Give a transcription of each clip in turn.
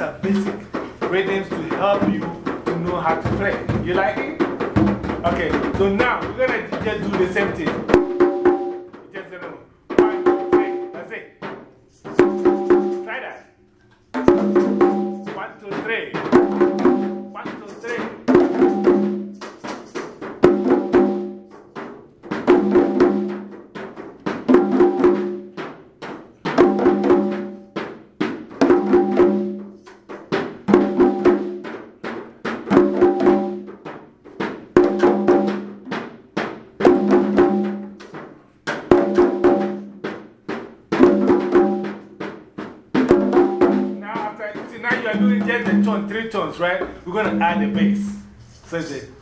a bit tones, right? We're going to add a bass. So it's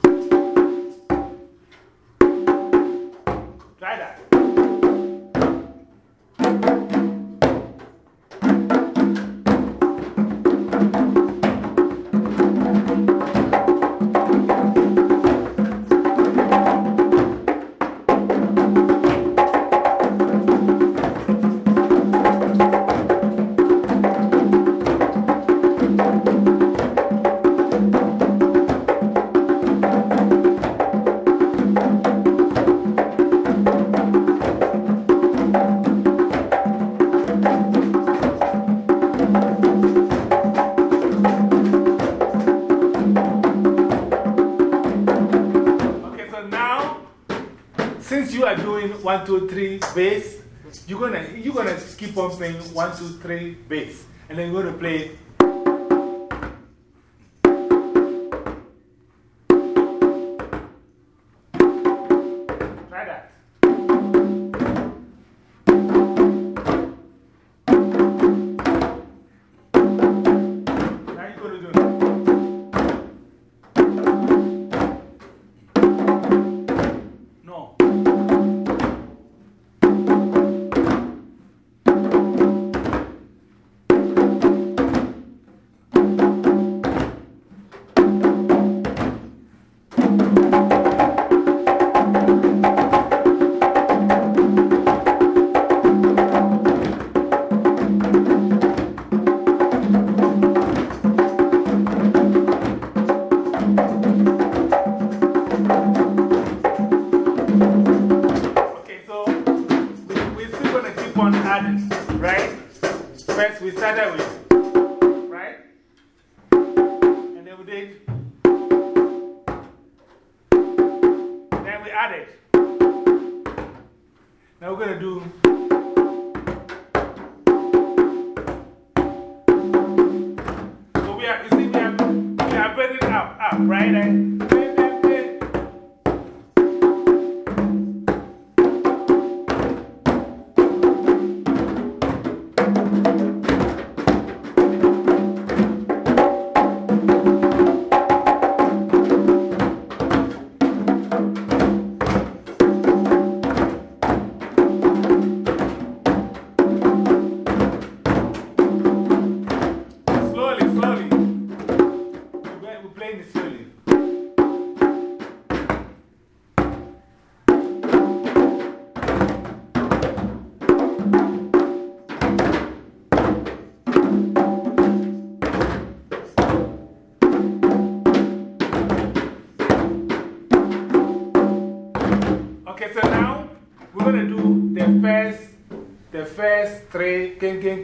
two, three, bass. You're gonna, you're gonna keep on playing one, two, three, bass. And then you're gonna play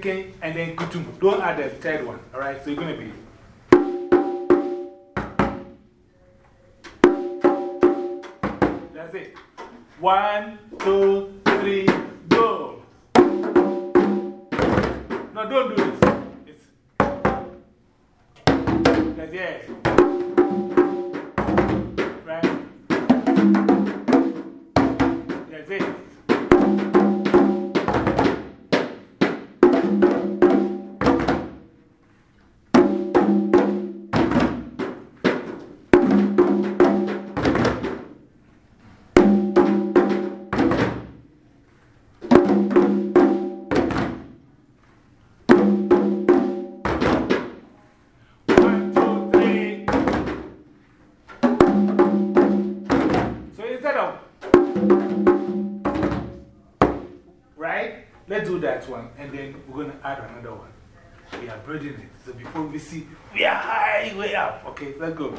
and then kutum. Don't add the third one, all right? So you're going to be. That's it. One, two, three, We see, we are high, way up. Okay, let's go.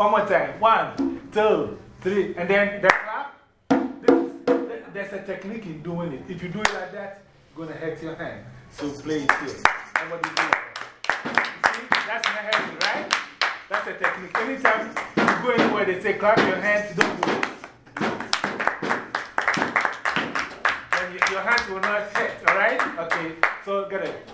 One more time. One, two, three. And then the clap. This, th- there's a technique in doing it. If you do it like that, it's going to hurt your hand. So play it here. Do see, that's not heavy, right? That's a technique. Anytime you go anywhere, they say clap your hands, don't do it. Then your, your hands will not hurt, alright? Okay, so get it.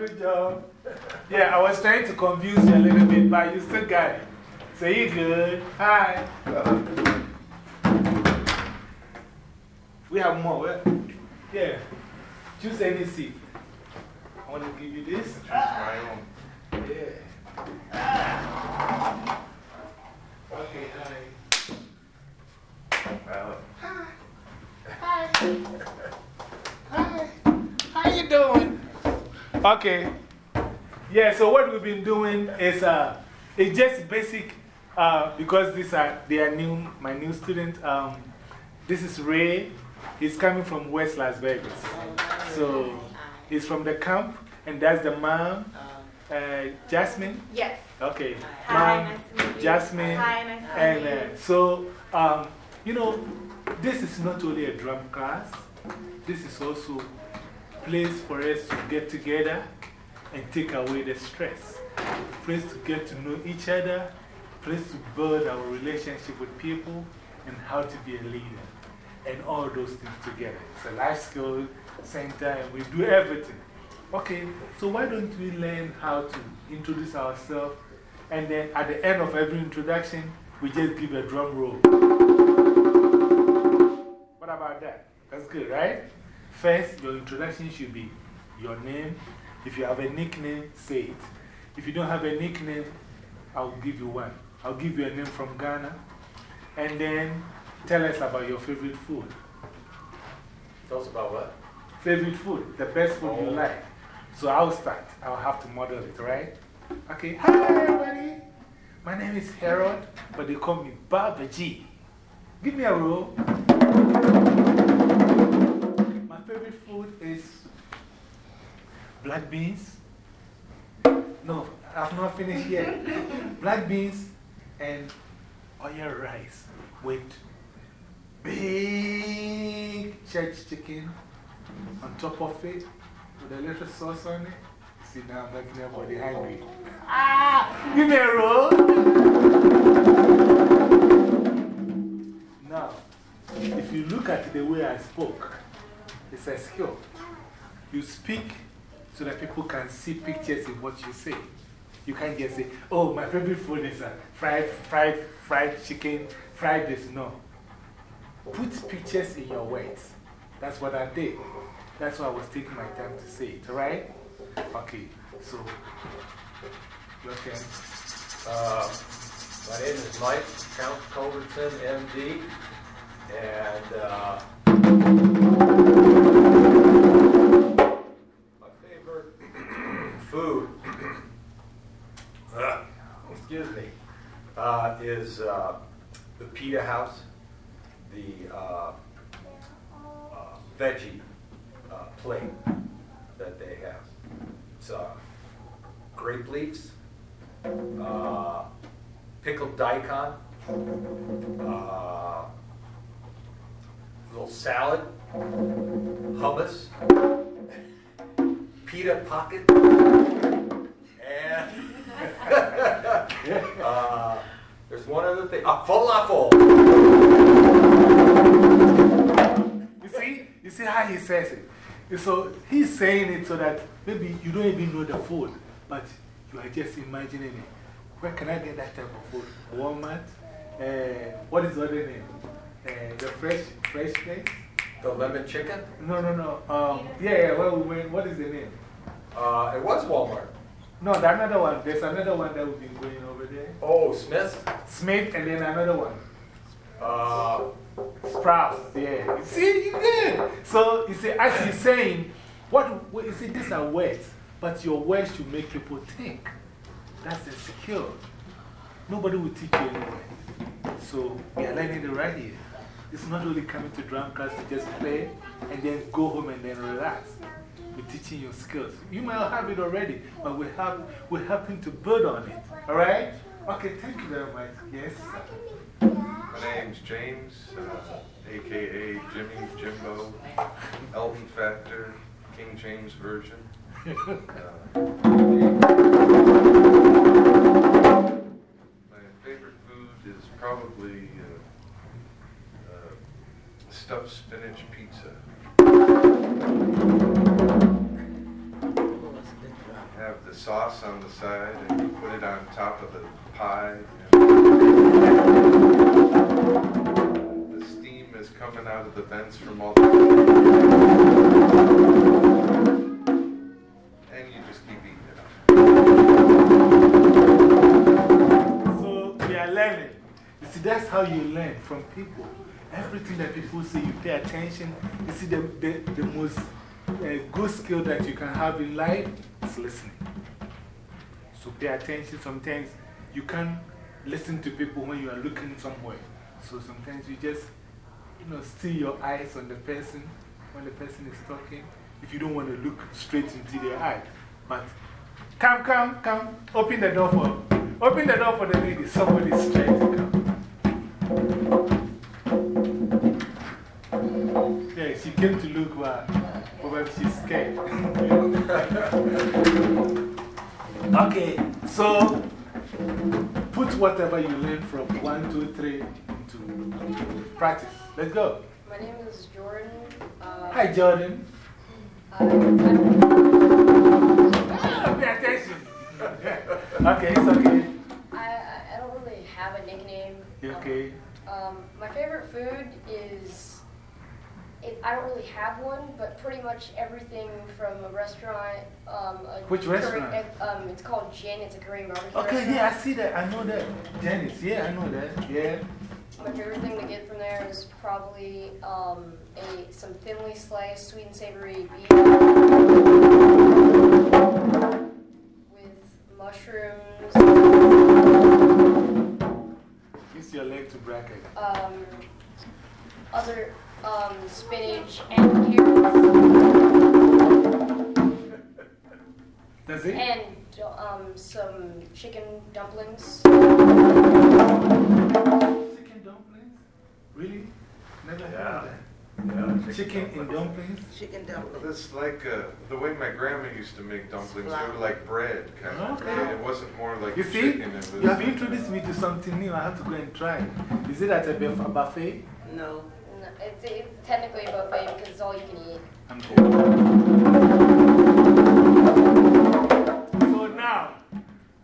Good job. Yeah, I was trying to confuse you a little bit, but you still got it. So you good. Hi. We have more. Yeah. Choose any seat. I want to give you this. Choose my own. Yeah. Okay, hi. Well. Hi. Hi. How you doing? Okay. Yeah, so what we've been doing is uh, it's just basic uh, because these are, they are new, my new student. Um, this is Ray. He's coming from West Las Vegas. So he's from the camp, and that's the mom, uh, Jasmine. Yes. Okay. Hi, mom, nice to meet you. Jasmine. Hi, nice to and meet you. uh, so, um, you know, this is not only a drum class, this is also place for us to get together and take away the stress. Place to get to know each other, place to build our relationship with people, and how to be a leader. And all those things together. It's a life skill center, and we do everything. Okay, so why don't we learn how to introduce ourselves? And then at the end of every introduction, we just give a drum roll. What about that? That's good, right? First, your introduction should be your name. If you have a nickname, say it. If you don't have a nickname, I'll give you one. I'll give you a name from Ghana. And then tell us about your favorite food. Tell us about what? Favorite food, the best food you Oh. like. So I'll start. I'll have to model it, right? Okay. Hi, everybody. My name is Harold, but they call me Baba G. Give me a roll. Food is black beans. No, I've not finished yet. black beans and oil rice with big church chicken on top of it with a little sauce on it. See, now I'm making everybody hungry. Ah, give me a roll. Now, if you look at the way I spoke, it's a skill. You speak so that people can see pictures in what you say. You can't just say, oh, my favorite food is a fried, fried, fried chicken, fried this. No. Put pictures in your words. That's what I did. That's why I was taking my time to say it, right? Okay, so, your turn. Uh, my name is Mike Count Culbertson, MD, and uh, food, uh, excuse me, uh, is uh, the pita house, the uh, veggie plate that they have. It's grape leaves, pickled daikon, little salad, hummus, pita pocket, uh, there's one other thing. Ah, falafel. You see? You see how he says it? So he's saying it so that maybe you don't even know the food, but you are just imagining it. Where can I get that type of food? Walmart? Uh, what is the other name? Uh, the fresh, fresh place? The lemon chicken. No, no, no. Um, yeah, yeah. Well, what is the name? Uh, it was Walmart. No, the another one. There's another one that we've been going over there. Oh, Smith. Smith, and then another one. Uh, Sprouts, yeah. You see, you did. So, you see, as he's saying, what, what, you see, these are words, but your words should make people think. That's the skill. Nobody will teach you anyway. So, we are learning it right here. It's not only coming to drum class to just play and then go home and then relax. We're teaching you skills. You might have it already, but we have, we're helping to build on it. All right? Okay, thank you very much. Yes? My name's James, uh, aka Jimmy Jimbo, Elton Factor, King James Version. Uh, my favorite food is probably uh, uh, stuffed spinach pizza. Have the sauce on the side and you put it on top of the pie. The steam is coming out of the vents from all the. And you just keep eating it up. So we are learning. You see, that's how you learn from people. Everything that people say, you pay attention. You see, the, the, the most uh, good skill that you can have in life is listening. So pay attention. Sometimes you can't listen to people when you are looking somewhere. So sometimes you just, you know, steal your eyes on the person when the person is talking. If you don't want to look straight into their eye. But come, come, come. Open the door for, open the door for the lady. Somebody's trying to come. Yeah, she came to look, but probably she's scared. okay, so put whatever you learn from one, two, three into practice. Let's go. My name is Jordan. Uh, Hi, Jordan. Ah, Pay attention. okay, it's okay. I, I don't really have a nickname. You okay? Um, my favorite food is. It, I don't really have one, but pretty much everything from a restaurant. Um, a Which Korean- restaurant? um, it's called Jin. It's a Korean barbecue Okay, restaurant. yeah, I see that. I know that. Janice, yeah, I know that. Yeah. My favorite thing to get from there is probably um, a some thinly sliced sweet and savory beef with mushrooms, Use your leg to bracket. um, other um, spinach and carrots, That's it? and um, some chicken dumplings. Chicken dumplings? Really? Never heard Yeah. of that. Yeah, Chicken in dumplings? Chicken dumplings. That's like uh, the way my grandma used to make dumplings, they were like bread kind of. Okay. It wasn't more like You see, chicken. It was you have introduced me to something new. I have to go and try. Is it at a buffet? No. It's, it's technically a buffet because it's all you can eat. I'm cool. So now,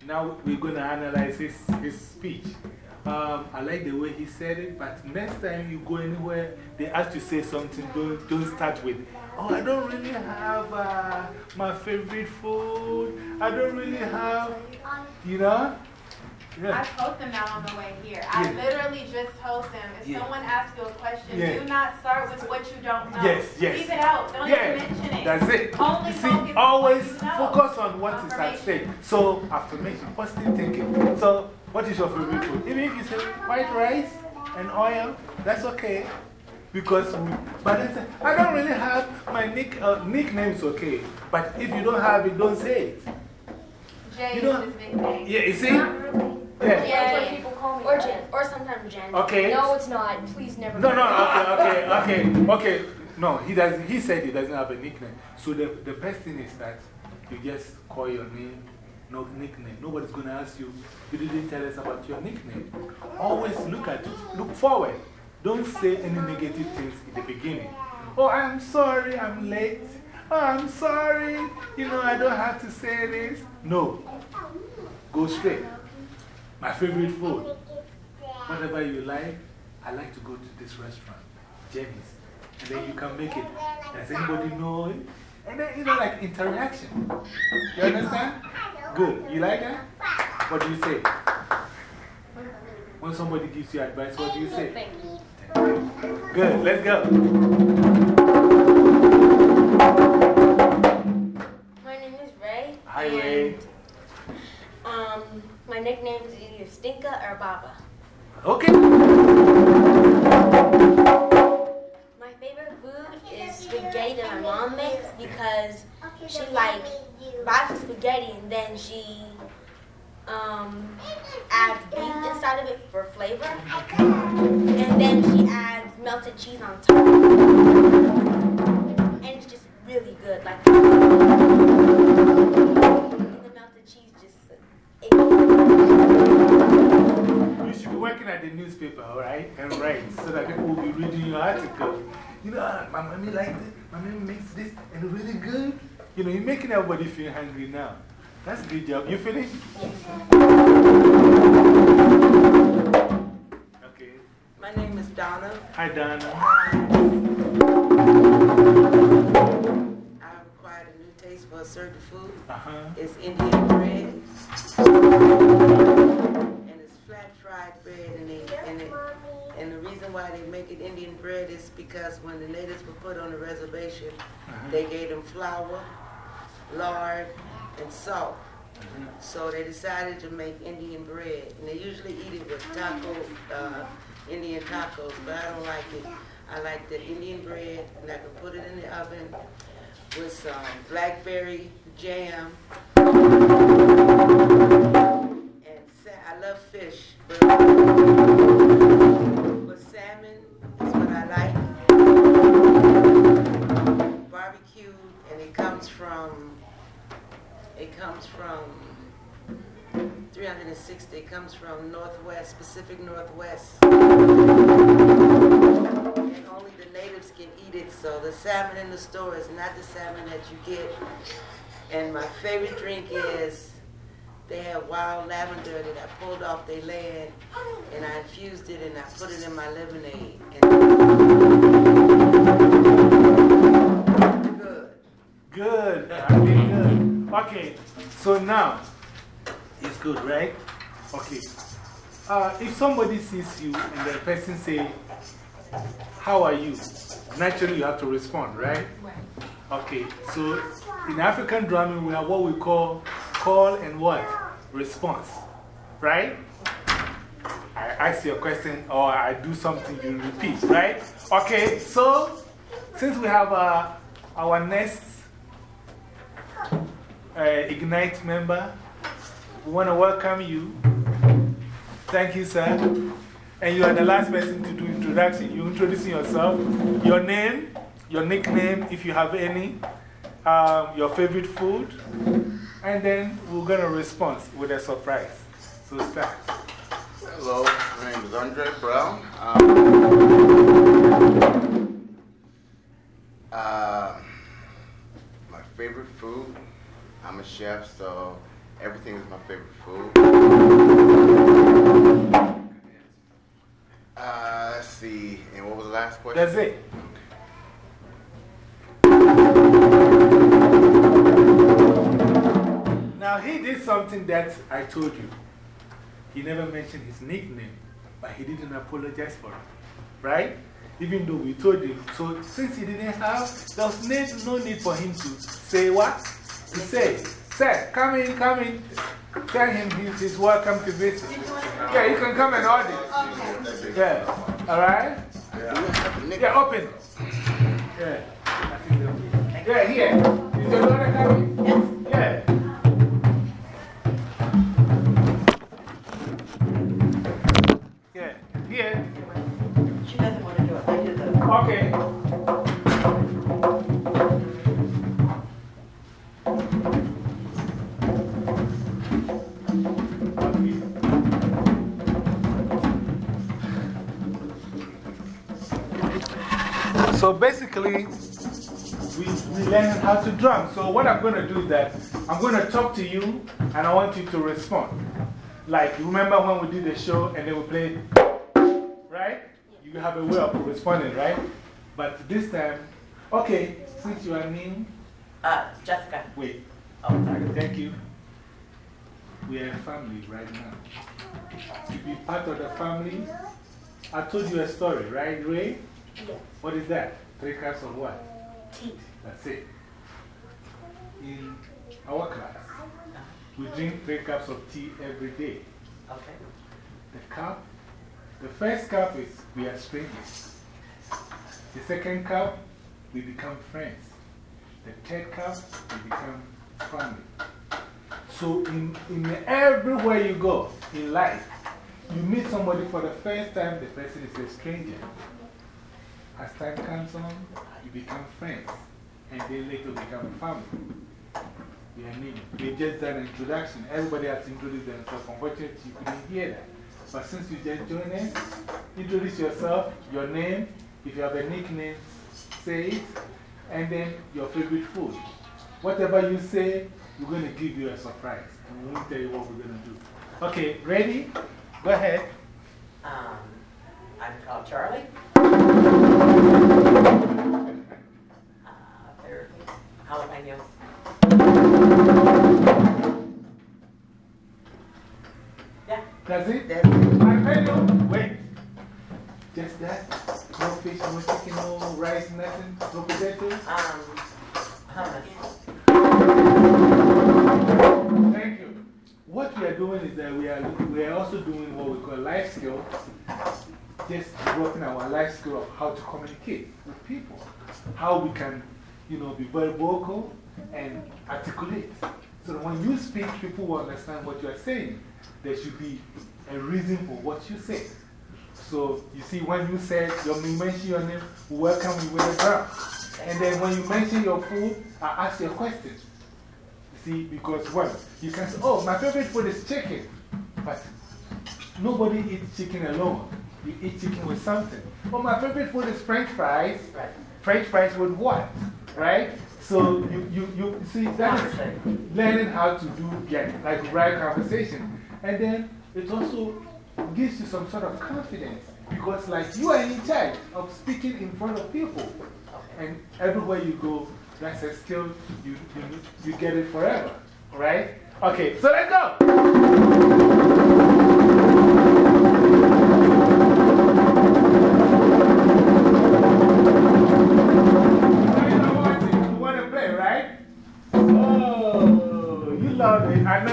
now we're going to analyze his, his speech. Um, I like the way he said it, but next time you go anywhere, they ask you to say something, don't, don't start with, oh, I don't really have uh, my favorite food. I don't really have, you know? I told them that on the way here. I literally just told them if Yeah. someone asks you a question, do not start with what you don't know. Yes, yes. Leave it out. Don't Yeah, even mention it. that's it. Only You focus see, on always you know. focus on what is at stake. So, affirmation, positive thinking. So, what is your favorite food? Even if you say white rice and oil, that's okay. Because, but I, I don't really have my nick, uh, nicknames, okay. But if you don't have it, don't say it. Jay You is don't- his nickname. Yeah, you see? Not really. Yeah. That's what people call me. Or Jen, or sometimes Jen. Okay. No, it's not. Please never. No, no, okay, okay, okay, okay. No, he, does, he said he doesn't have a nickname. So the, the best thing is that you just call your name, no nickname. Nobody's going to ask you, you didn't tell us about your nickname. Always look at it, look forward. Don't say any negative things in the beginning. Oh, I'm sorry, I'm late. Oh, I'm sorry, you know, I don't have to say this. No, go straight. My favorite food. Whatever you like, I like to go to this restaurant, Jenny's. And then you can make it. Does anybody know it? And then, you know, like interaction. You understand? Good. You like that? What do you say? When somebody gives you advice, what do you say? Good. Let's go. My name is Ray. Hi, Ray. Um, my nickname is either Stinka or Baba. Okay. My favorite food is spaghetti that my mom makes because she like buys the spaghetti and then she um, adds beef inside of it for flavor. And then she adds melted cheese on top. And it's just really good. Like, and the melted cheese should be working at the newspaper, all right? And write so that people will be reading your article. You know, ah, my mommy likes it, my mommy makes this, and really good. You know, you're making everybody feel hungry now. That's a good job. You finished? Okay. My name is Donna. Hi, Donna. I've acquired a new taste for certain food. Uh huh. It's Indian bread. Flat fried bread. And, they, and, it, and the reason why they make it Indian bread is because when the natives were put on the reservation, they gave them flour, lard, and salt. So they decided to make Indian bread. And they usually eat it with taco, uh, Indian tacos, but I don't like it. I like the Indian bread, and I can put it in the oven with some blackberry jam. I love fish, but, but salmon is what I like. Barbecued, and it comes from, it comes from 360, it comes from Northwest, Pacific Northwest. And only the natives can eat it, so the salmon in the store is not the salmon that you get. And my favorite drink is they have wild lavender that I pulled off their land and I infused it and I put it in my lemonade. And good. Good. I mean, good. Okay. So now, it's good, right? Okay. Uh, if somebody sees you and the person say, How are you? Naturally, you have to respond, right? Okay. So in African drumming, we have what we call call and what? Response. Right? I ask you a question or I do something, you repeat, right? Okay. So since we have uh, our next uh, Ignite member. We want to welcome you. Thank you, sir. And you are the last person to do introduction. You introducing yourself, your name, your nickname, if you have any, um, your favorite food, and then we're going to respond with a surprise. So start. Hello, my name is Andre Brown. Um, uh, my favorite food, I'm a chef, so everything is my favorite food. Uh, let's see, and what was the last question? That's it. Now, he did something that I told you. He never mentioned his nickname, but he didn't apologize for it. Right? Even though we told him. So, since he didn't have, there was no need for him to say what? To say, Sir, come in, come in. Tell him he's, he's welcome to visit. Yeah, you can come and audit. Yeah. All right? Yeah, open. Yeah. They'll be- Yeah, here. Is your daughter coming? Basically, we, we learn how to drum. So, what I'm going to do is that I'm going to talk to you and I want you to respond. Like, remember when we did the show and then we played, right? You have a way of responding, right? But this time, okay, since you are new, Uh, Jessica. wait. Oh, sorry. Thank you. We are a family right now. To be part of the family, I told you a story, right, Ray? Yes. What is that? Three cups of what? Tea. That's it. In our class, we drink three cups of tea every day. Okay. The cup, the first cup is we are strangers. The second cup, we become friends. The third cup, we become family. So, in, in everywhere you go in life, you meet somebody for the first time, the person is a stranger. As time comes on, you become friends, and then later become family. Your name. We just done an introduction. Everybody has introduced themselves. Unfortunately, you couldn't hear that. But since you just joined us, introduce yourself, your name. If you have a nickname, say it. And then your favorite food. Whatever you say, we're going to give you a surprise. And we won't tell you what we're going to do. Okay, ready? Go ahead. Um, I'm called Charlie. Jalapenos. Communicate with people, how we can, you know, be very vocal and articulate. So that when you speak, people will understand what you are saying. There should be a reason for what you say. So, you see, when you said, you mention your name, we welcome you with a drum. And then when you mention your food, I ask you a question. You See, because one, you can say, oh, my favorite food is chicken. But nobody eats chicken alone. You eat chicken with something. Oh, my favorite food is french fries. Right. French fries with what? Right? So you, you, you see, that is learning how to do, get like right conversation. And then it also gives you some sort of confidence because, like, you are in charge of speaking in front of people. And everywhere you go, that's a skill, you, you, you get it forever. Right? Okay, so let's go.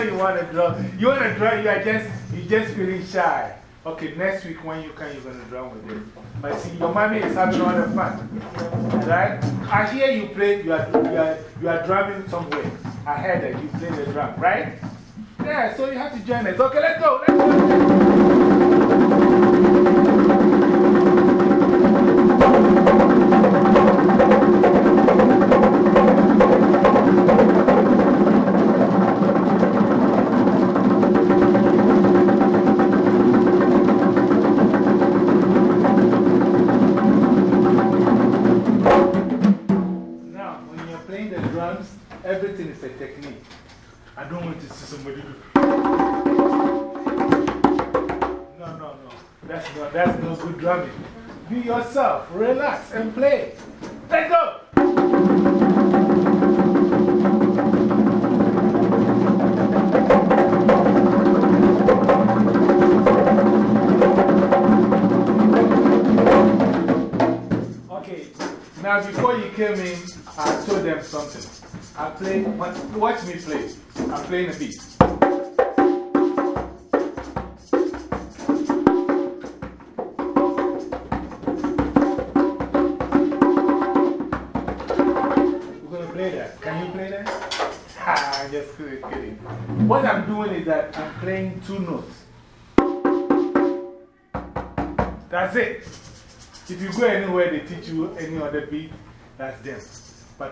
You want to draw. You want to draw, you are just, you just feeling shy. Okay, next week when you come, you're going to draw with it. But see, your mommy is having all the fun. Right? I hear you play, you are, you, are, you are drumming somewhere. I heard that you play the drum, right? Yeah, so you have to join us. Okay, let's go. Let's go.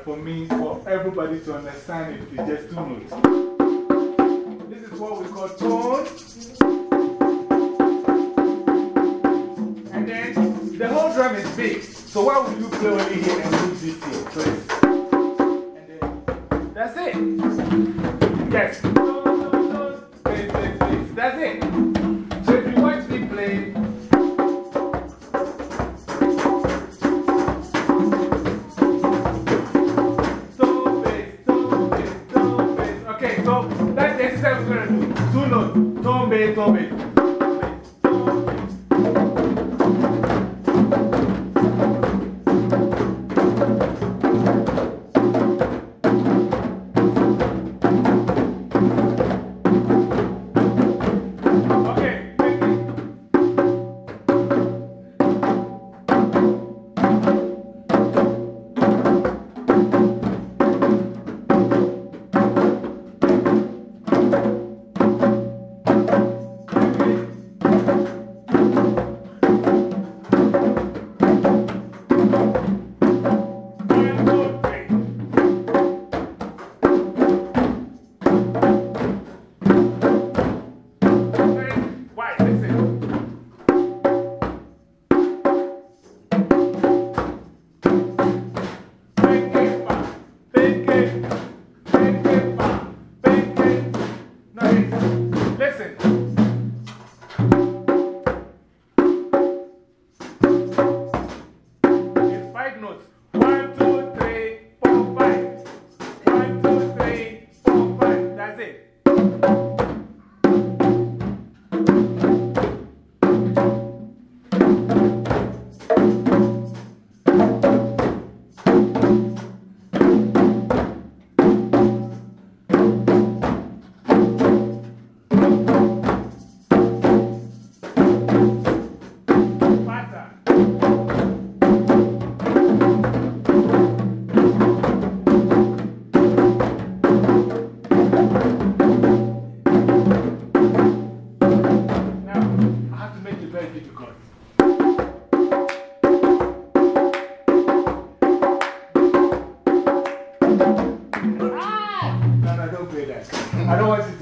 For me, for everybody to understand it, it's just two notes. This is what we call tone. And then the whole drum is big. So why would you play only here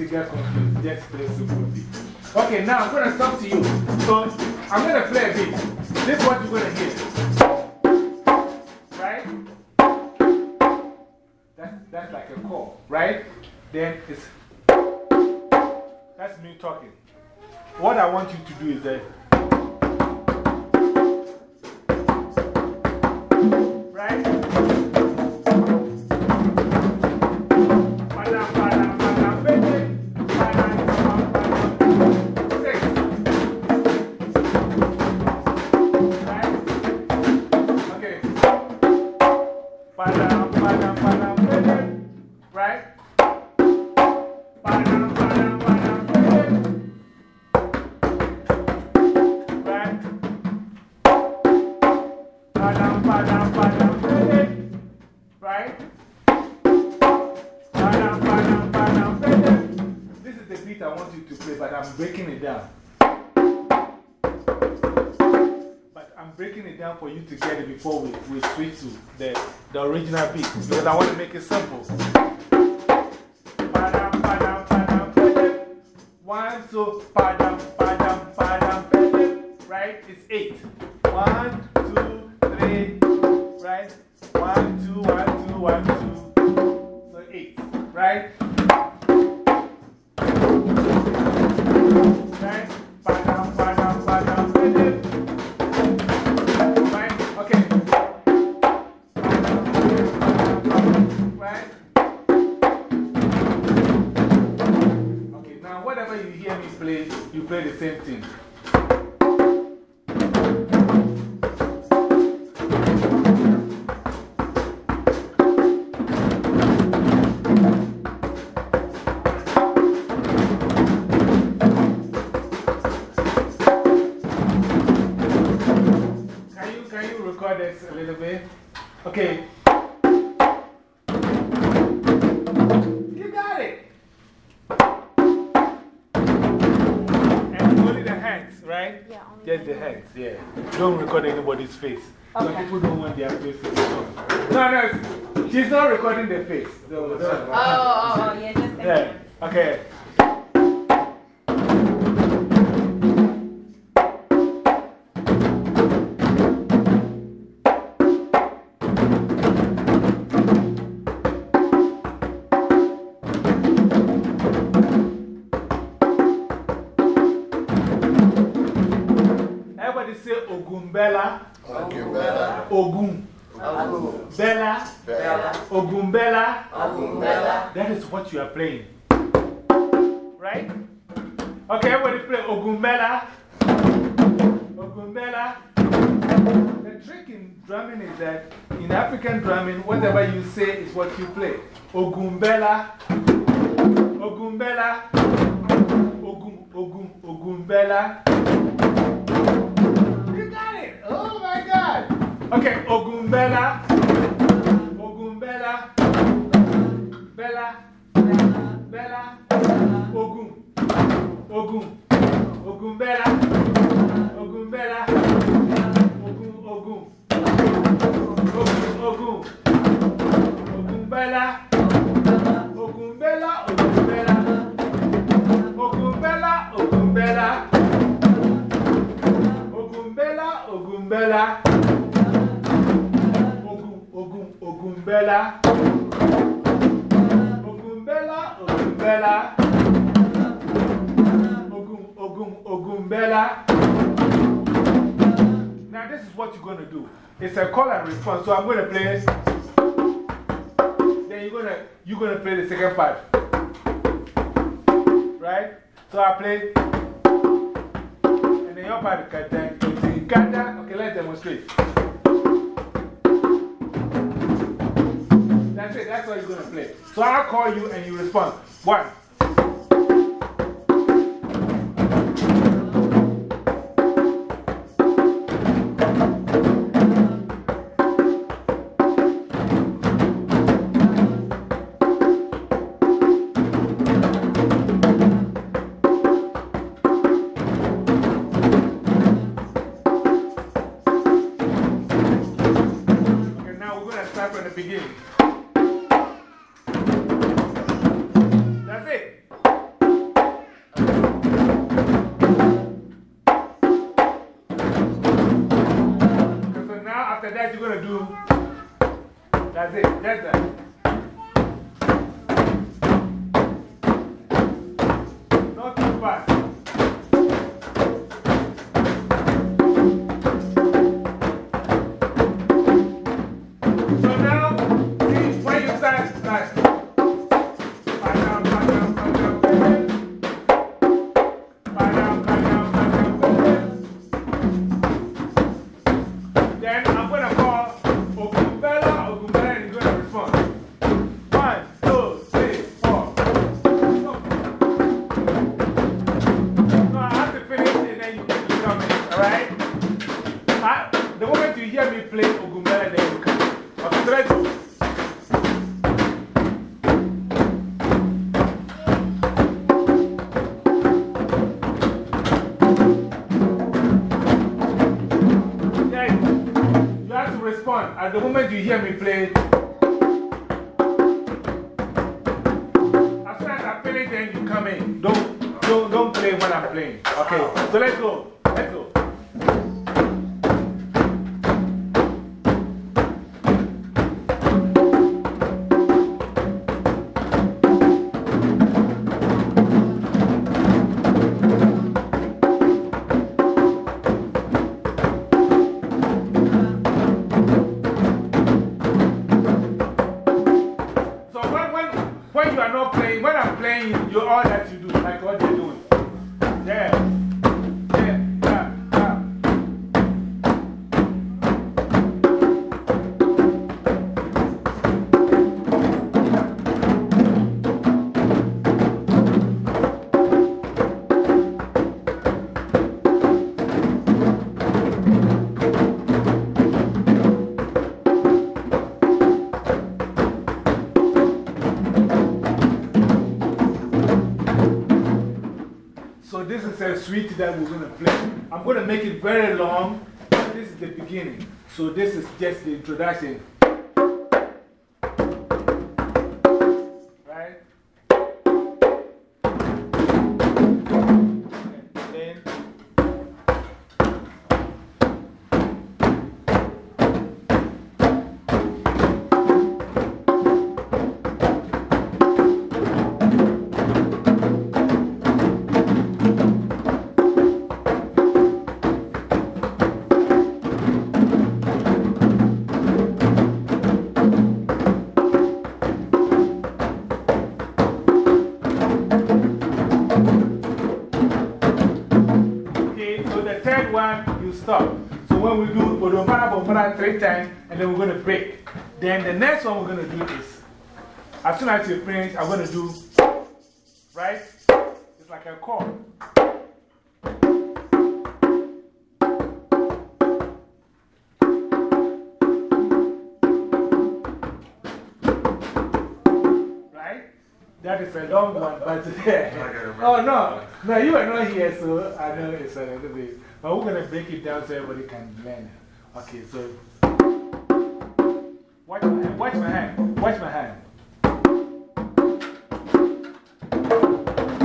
confused. Just. Okay, now I'm going to talk to you. So I'm going to play a beat. This is what you're going to hear. Right? That's, that's like a call, right? Then it's. That's me talking. What I want you to do is that. Original beat because I want to make it simple. Just the hands, yeah. Don't record anybody's face. Some people don't want their faces recorded. No, no, she's not recording the face. No, no. Oh, oh, oh, yeah, just Yeah, okay. Bella. Ogun. Bella. Bella. Ogumbella. Bella. That is what you are playing. Right? Okay, everybody play Ogumbella. Ogumbella. The trick in drumming is that in African drumming, whatever you say is what you play. Ogumbella. Ogumbella. Ogum, Ogum, Ogumbella. You got it. Oh my God. Okay, Ogumbella. Ogumbella. Bella. Bella. Ogun. Ogun. Ogun Bella. Ogun. Ogun, Ogun. Ogun, Ogun. Ogun Bella. Ogun Bella. Ogun Bella. Ogun Bella. Ogun, Ogun, Ogun Bella. Now, this is what you're going to do. It's a call and response. So I'm going to play. Then you're going to you're gonna play the second part. Right? So I play. And then your part, kata. Okay, let's demonstrate. That's what you're going to play. So I'll call you and you respond. One. Respond. At the moment you hear me play, as soon as I finish, then you come in. Don't, don't, don't play when I'm playing. Okay, so let's go. Let's go. Suite that we're going to play. I'm going to make it very long. This is the beginning. So this is just the introduction. Three times, and then we're going to break. Then the next one we're going to do is, as soon as you finish, I'm going to do, right? It's like a chord. Right? That is a long one, but oh no, no, you are not here, so I know it's a little bit. But we're going to break it down so everybody can learn. Okay, so watch my hand, watch my hand, watch my hand.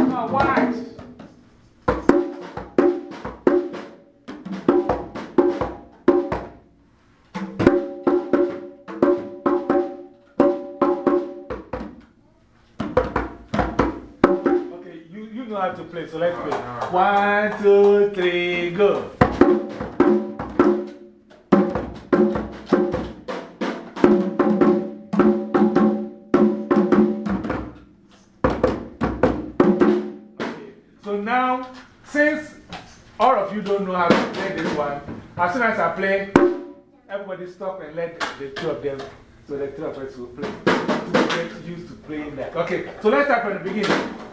No, watch. Okay, you, you know how to play, so let's play. One, two, three, go. Everybody stop and let the two of them, so the two of us will play. To get used to playing that. Okay, so let's start from the beginning.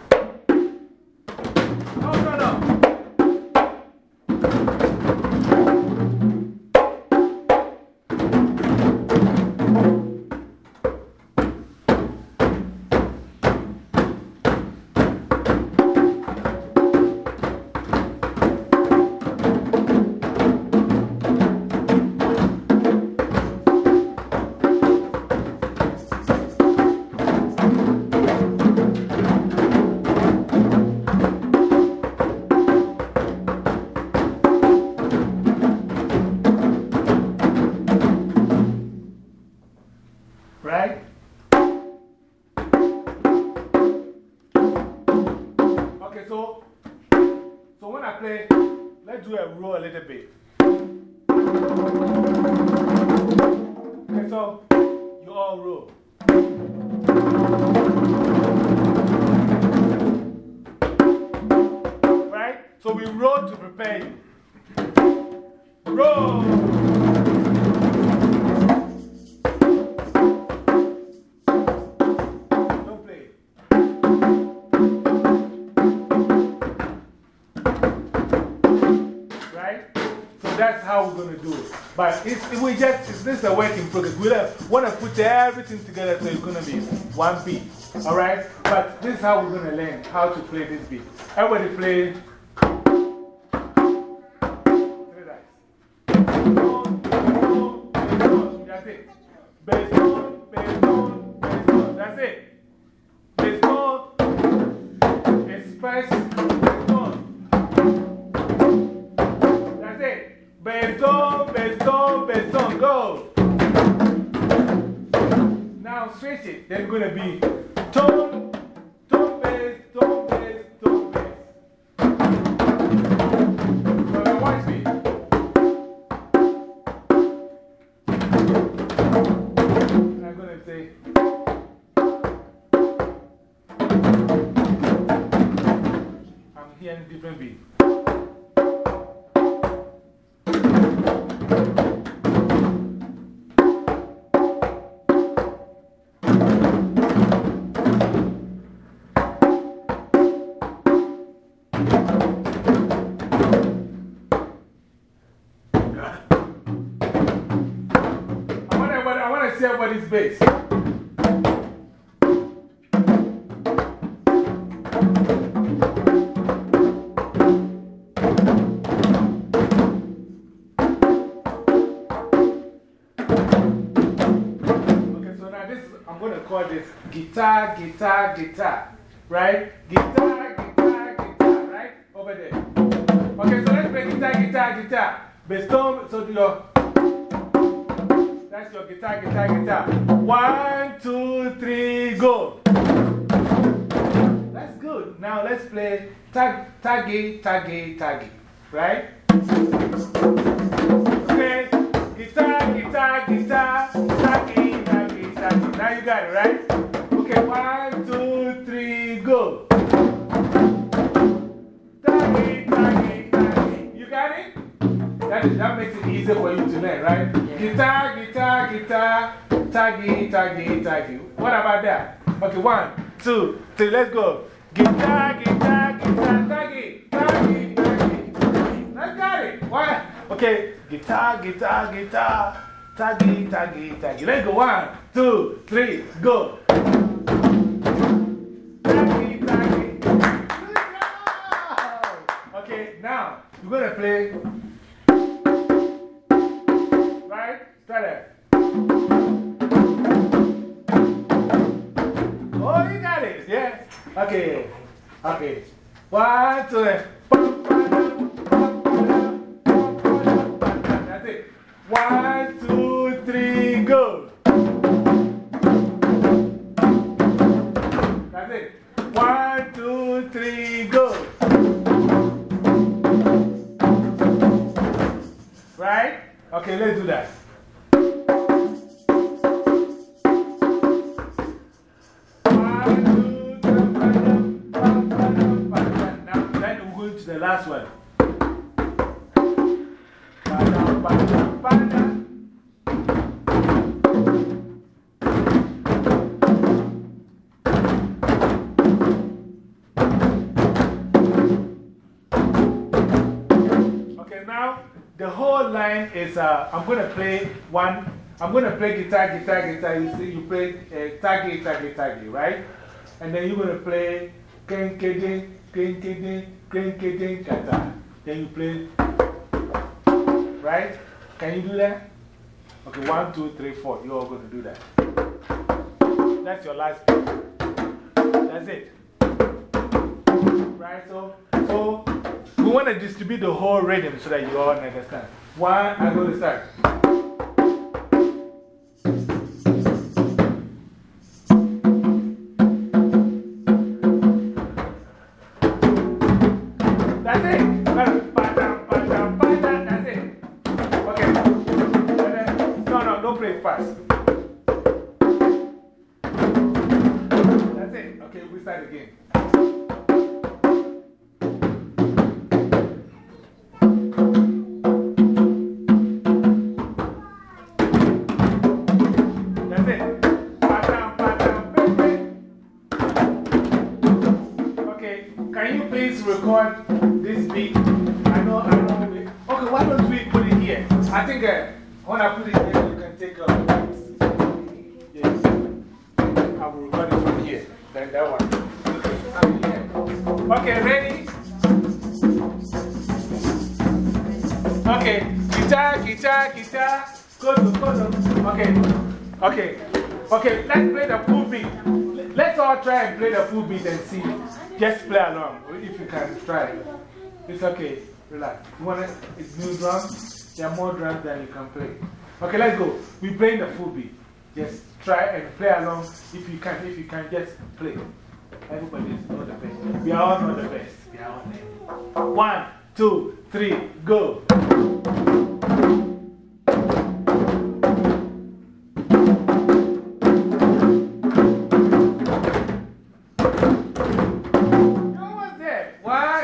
Play, let's do a roll a little bit. Okay, so you all roll. Right? So we roll to prepare you. Roll! Going to do it. But it's, we just, it's, this is a work in progress. We want to put everything together so it's going to be one beat. Alright? But this is how we're going to learn how to play this beat. Everybody play. Going to be going to call this guitar, guitar, guitar. Right? Guitar, guitar, guitar. Right? Over there. Okay, so let's play guitar, guitar, guitar. Bestow, so your. That's your guitar, guitar, guitar. One, two, three, go. That's good. Now let's play tag, taggy, taggy, taggy. Right? Okay. Guitar, guitar, guitar. Taggy, taggy, taggy. Now you got it, right? Okay, one, two, three, go. That, that makes it easier for you to learn, right? Guitar, guitar, guitar, taggy, taggy, taggy. What about that? Okay, one, two, three, let's go. Guitar, guitar, guitar, taggy, taggy, taggy. I got it. What? Okay, guitar, guitar, guitar, taggy, taggy, taggy. Let's go. One, two, three, go. Taggy, taggy. Okay, now we're going to play. It. Oh, you got it. Yes. Okay. Okay. One. That's it. One, two, three, go. That's it. One, two, three, go. Right? Okay, let's do that. Line is uh, I'm going to play one. I'm going to play guitar, guitar, guitar. You see, you play uh, taggy, taggy, taggy, right? And then you're going to play kinkiding, kinkiding, kinkiding, guitar. Then you play, right? Can you do that? Okay, one, two, three, four. You're all going to do that. That's your last beat. That's it. Right? So, so we want to distribute the whole rhythm so that you all understand. One, I'm going to start. Okay, guitar, guitar, guitar. Go to, go to. Okay, okay, okay, let's play the full beat. Let's all try and play the full beat and see. Just play along if you can try it. It's okay, relax. You want it? It's new drums. There are more drums than you can play. Okay, let's go. We're playing the full beat. Just try and play along if you can. If you can, just play. Everybody is know the best. We are all know the best. We are all there. One, two, three, go.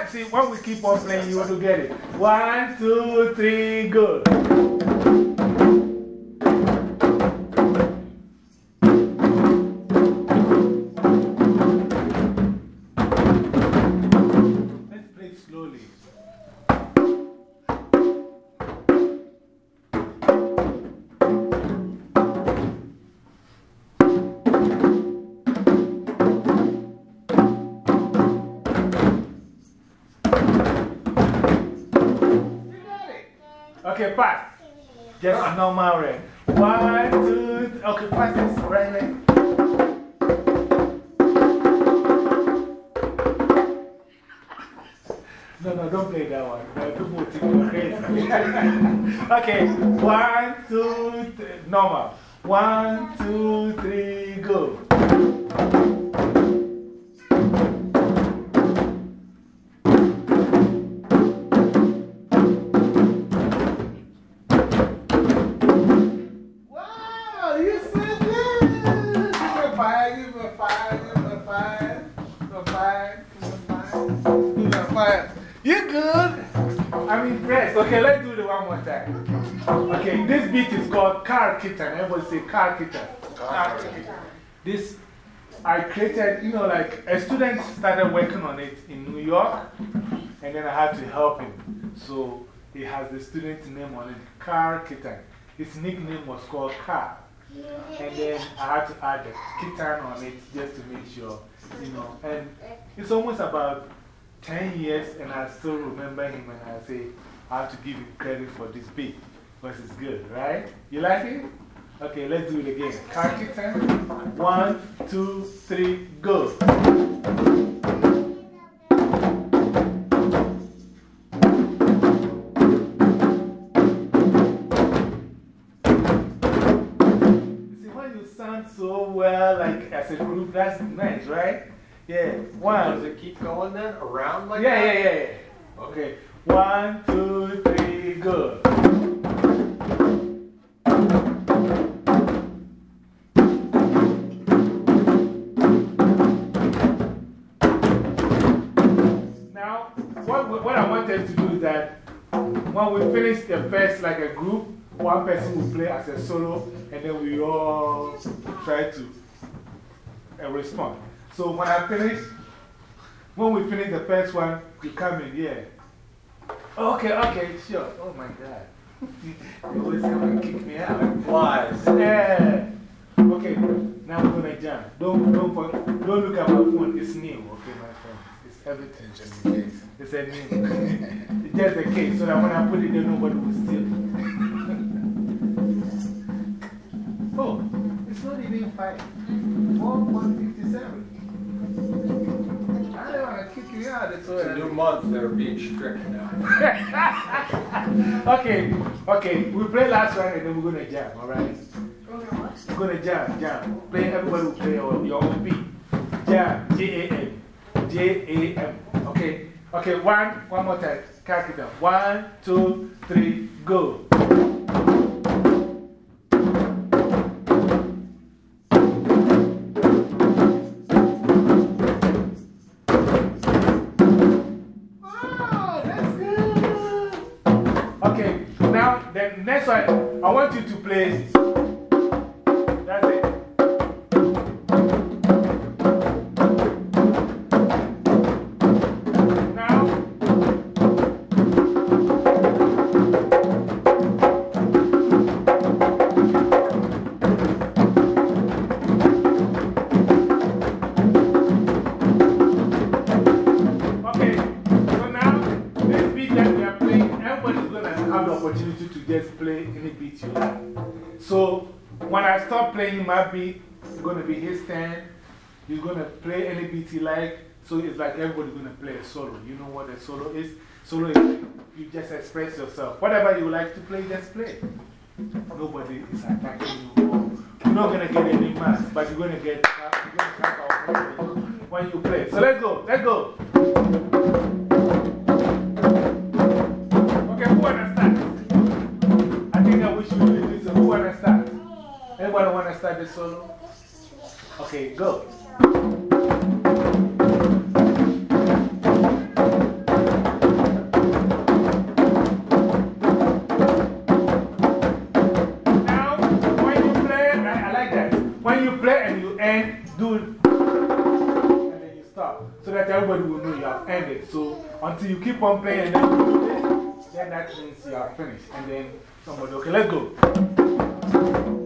See, when we keep on playing, you to get it. One, two, three, go. Pass. Just normal rate. One, two, three. Okay, pass this right. No, no, don't play that one. No, People think you're crazy. okay, one, two, three. Normal. One, two, three, go. I'm impressed. Okay, let's do it one more time. Okay, this beat is called Car Kitten. Everybody say Car Kitten. Car Kitten. This, I created, you know, like a student started working on it in New York, and then I had to help him. So he has the student's name on it, Car Kitten. His nickname was called Car. And then I had to add the kitten on it just to make sure, you know. And it's almost about 10 years, and I still remember him, and I say, I have to give him credit for this beat because it's good, right? You like it? Okay, let's do it again. Car kitten. One, two, three, go. See, when you sound so well, like as a group, that's nice, right? Yeah. One. Does it keep going then? Around like yeah, that? yeah, yeah, yeah. Okay. One, two, three, go. Now, what, what I want us to do is that when we finish the first, like a group, one person will play as a solo, and then we all try to uh, respond. So when I finish, when we finish the first one, you come in, yeah. Okay, okay, sure. Oh my God. you always come and kick me out. Flies. Yeah. Okay, now we're going to jam. Don't, don't, forget- don't look at my phone. It's new, okay, my friend. It's everything. Just in case. It's a new. it's just the case so that when I put it there, nobody will steal it. oh, it's not even 5. 4.57. I don't want to kick you out. It's a new month, they're being strict now. okay, okay. We play last one and then we're going to jam, alright? We're going to jam, jam. Play, everybody will play your, your own beat. Jam, J A M. J A M. Okay, okay, one, one more time. Calculate them. One, two, three, go. You to play. Solo. You know what a solo is? Solo is you just express yourself. Whatever you like to play, just play. Nobody is attacking you. You're not going to get any marks, but you're going to get to when you play. So, let's go. Let's go. Okay, who wanna start? I think that we should do this. Who wanna start? Anybody wanna start the solo? Okay, go. Play and you end, do. And then you stop. So that everybody will know you have ended. So until you keep on playing and then you this, then that means you are finished. And then somebody, okay, let's go.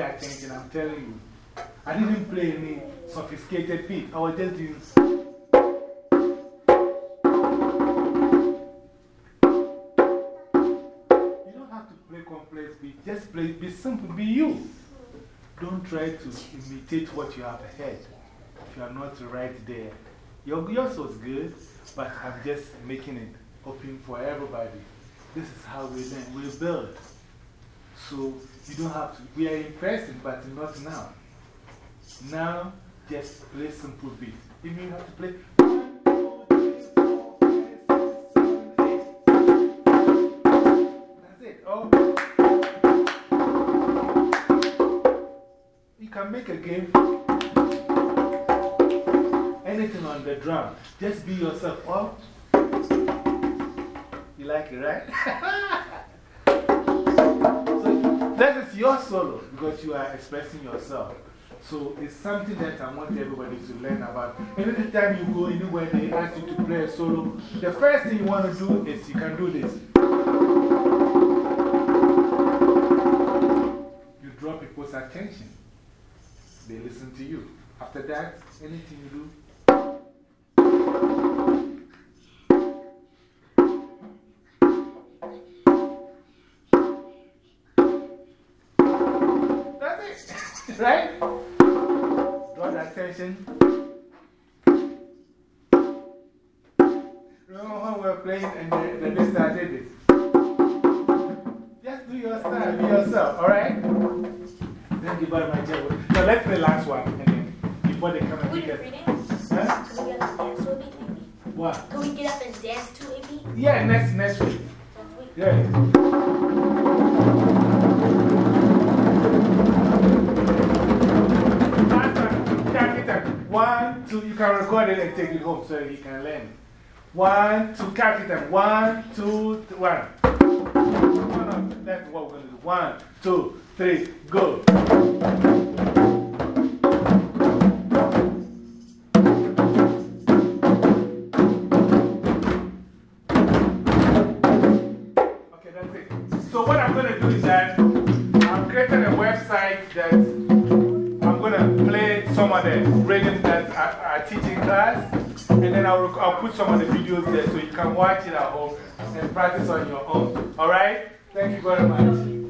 Attention, I'm telling you. I didn't play any sophisticated beat. I was just doing. You don't have to play complex beat. Just play, be simple, be you. Don't try to imitate what you have heard if you are not right there. Your, yours was good, but I'm just making it open for everybody. This is how we learn, we build. So you don't have to, we are impressing, but not now. Now, just play simple beat. You mean you have to play. That's it. Oh. You can make a game anything on the drum. Just be yourself. Oh, you like it, right? that is your solo because you are expressing yourself. So, it's something that I want everybody to learn about. Anytime you go anywhere, they ask you to play a solo, the first thing you want to do is you can do this. You draw people's attention, they listen to you. After that, anything you do, right? Draw the attention. Remember when we were playing and the, the listener did it? Just do your style, be yourself, alright? Thank you buy my So let's do the last one and then before they come and get it. Huh? Can we get up and dance to a beat? What? Can we get up and dance to a beat? Yeah, next, next week. Next week? Yeah. One, two, you can record it and take it home so he can learn. One, two, catch it then. One, two, three, one. That's what we're going to do. One, two, three, go. Okay, that's it. So, what I'm going to do is that I'm creating a website that I'm going to play some of the. I'll, put some of the videos there so you can watch it at home and practice on your own. All right? Thank you very much.